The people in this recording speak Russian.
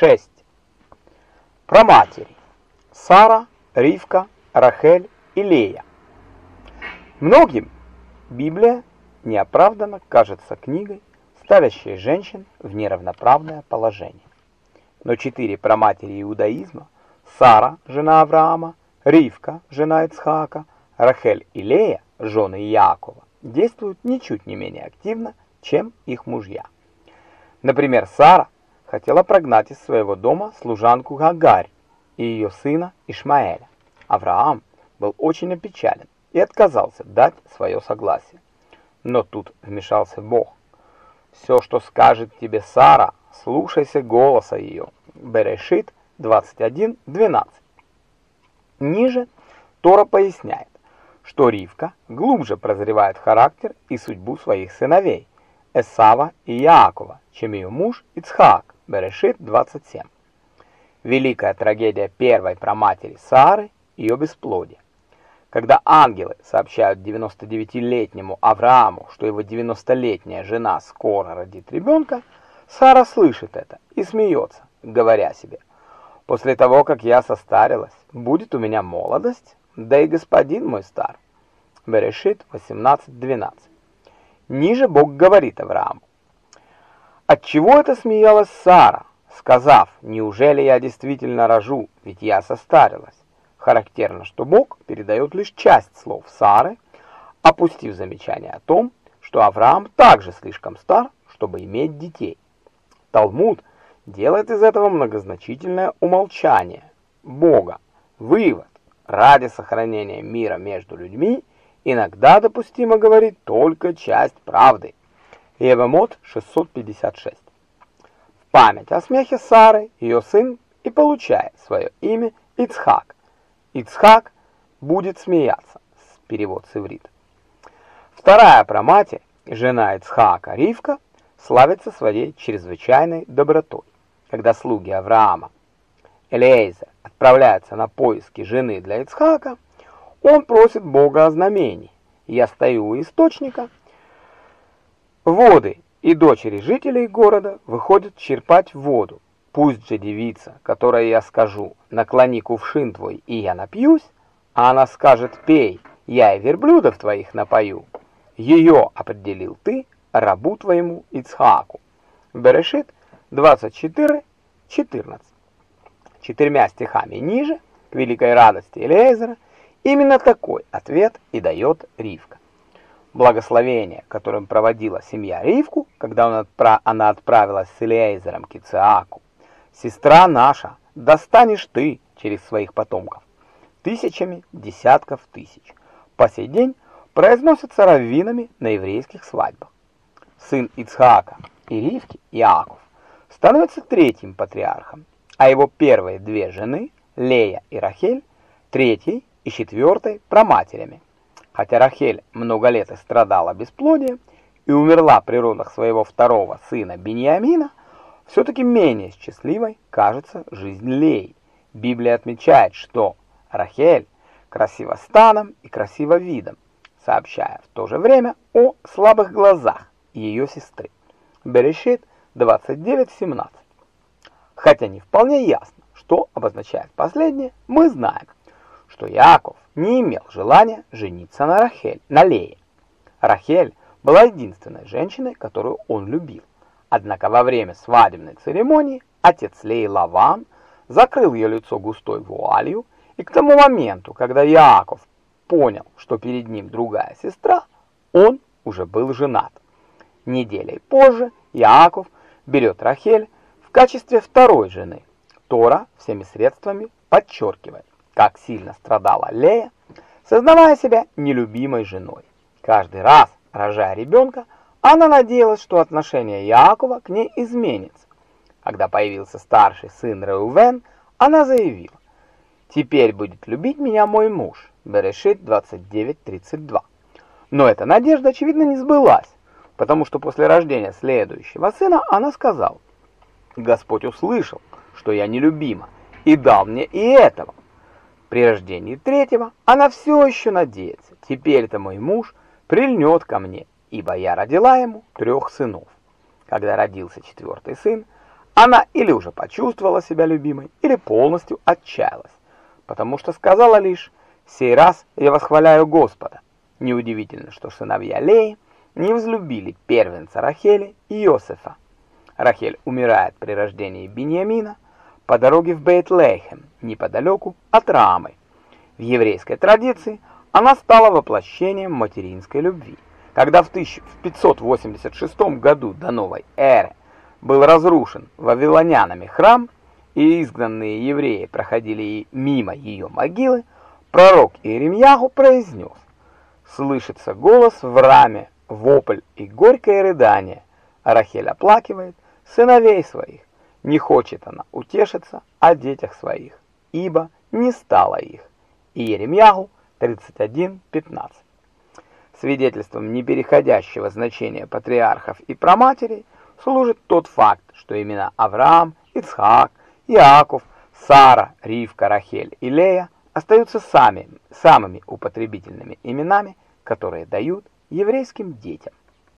6. Про матери. Сара, Ривка, Рахель и Лея. Многим Библия неоправданно кажется книгой, ставящей женщин в неравноправное положение. Но четыре праматери иудаизма – Сара, жена Авраама, Ривка, жена Ицхака, Рахель и Лея, жены Иакова, действуют ничуть не менее активно, чем их мужья. Например, Сара хотела прогнать из своего дома служанку Гагарь и ее сына Ишмаэля. Авраам был очень опечален и отказался дать свое согласие. Но тут вмешался Бог. «Все, что скажет тебе Сара, слушайся голоса ее». Берешит 21.12. Ниже Тора поясняет, что Ривка глубже прозревает характер и судьбу своих сыновей – Эсава и Яакова, чем ее муж Ицхак, Берешит 27. Великая трагедия первой праматери Сары – ее бесплодие. Когда ангелы сообщают 99-летнему Аврааму, что его 90-летняя жена скоро родит ребенка, Сара слышит это и смеется, говоря себе, «После того, как я состарилась, будет у меня молодость, да и господин мой стар». Берешит 18.12. Ниже Бог говорит Аврааму. Отчего это смеялась Сара, сказав, неужели я действительно рожу, ведь я состарилась? Характерно, что Бог передает лишь часть слов Сары, опустив замечание о том, что Авраам также слишком стар, чтобы иметь детей. Талмуд делает из этого многозначительное умолчание Бога. Вывод. Ради сохранения мира между людьми – Иногда допустимо говорить только часть правды. Евамот 656. В память о смехе Сары ее сын и получает свое имя Ицхак. Ицхак будет смеяться. Перевод с иврита. Вторая праматерь, жена Ицхака Ривка, славится своей чрезвычайной добротой. Когда слуги Авраама Элейзер отправляются на поиски жены для Ицхака, он просит Бога о знамении. Я стою у источника. Воды и дочери жителей города выходят черпать воду. Пусть же девица, которой я скажу, наклони кувшин твой, и я напьюсь, а она скажет, пей, я и верблюдов твоих напою. Ее определил ты, рабу твоему Ицхаку. Берешит 24, 14. Четырьмя стихами ниже, к великой радости Элейзера, Именно такой ответ и дает Ривка. Благословение, которым проводила семья Ривку, когда она отправилась с Элиэзером к Ицеаку. «Сестра наша, достанешь ты через своих потомков, тысячами десятков тысяч». По сей день произносятся раввинами на еврейских свадьбах. Сын Ицхака и Ривки, Иаков, становится третьим патриархом, а его первые две жены, Лея и Рахель, третьей и четвертой – проматерями. Хотя Рахель много лет страдала бесплодием и умерла при родах своего второго сына Бениамина, все-таки менее счастливой кажется жизнь Леи. Библия отмечает, что Рахель красива станом и красива видом, сообщая в то же время о слабых глазах ее сестры. Берешит 29.17. Хотя не вполне ясно, что обозначает последнее, мы знаем, что Яков не имел желания жениться на Рахель, на Лее. Рахель была единственной женщиной, которую он любил. Однако во время свадебной церемонии отец Леи Лаван закрыл ее лицо густой вуалью, и к тому моменту, когда Яков понял, что перед ним другая сестра, он уже был женат. Неделей позже Яков берет Рахель в качестве второй жены. Тора всеми средствами подчеркивает, как сильно страдала Лея, сознавая себя нелюбимой женой. Каждый раз, рожая ребенка, она надеялась, что отношение Якова к ней изменится. Когда появился старший сын Реувен, она заявила, «Теперь будет любить меня мой муж» Берешит 29.32. Но эта надежда, очевидно, не сбылась, потому что после рождения следующего сына она сказала, «Господь услышал, что я нелюбима, и дал мне и этого». При рождении третьего она все еще надеется. Теперь-то мой муж прильнет ко мне, ибо я родила ему трех сынов. Когда родился четвертый сын, Она или уже почувствовала себя любимой, или полностью отчаялась, потому что сказала лишь «Сей раз я восхваляю Господа». Неудивительно, что сыновья Леи не взлюбили первенца Рахели и Иосифа. Рахель умирает при рождении Беньямина по дороге в Бейт-Лехем, неподалеку от Рамы. В еврейской традиции она стала воплощением материнской любви. Когда в 1586 году до новой эры был разрушен вавилонянами храм, и изгнанные евреи проходили мимо ее могилы, пророк Иеремьягу произнес «Слышится голос в раме, вопль и горькое рыдание, а Рахель оплакивает сыновей своих, не хочет она утешиться о детях своих, ибо не стало их». Иеремьягу 31.15 Свидетельством непереходящего значения патриархов и праматерей служит тот факт, что имена Авраам, Ицхак, Иаков, Сара, Ривка, Рахель и Лея остаются сами, самыми употребительными именами, которые дают еврейским детям.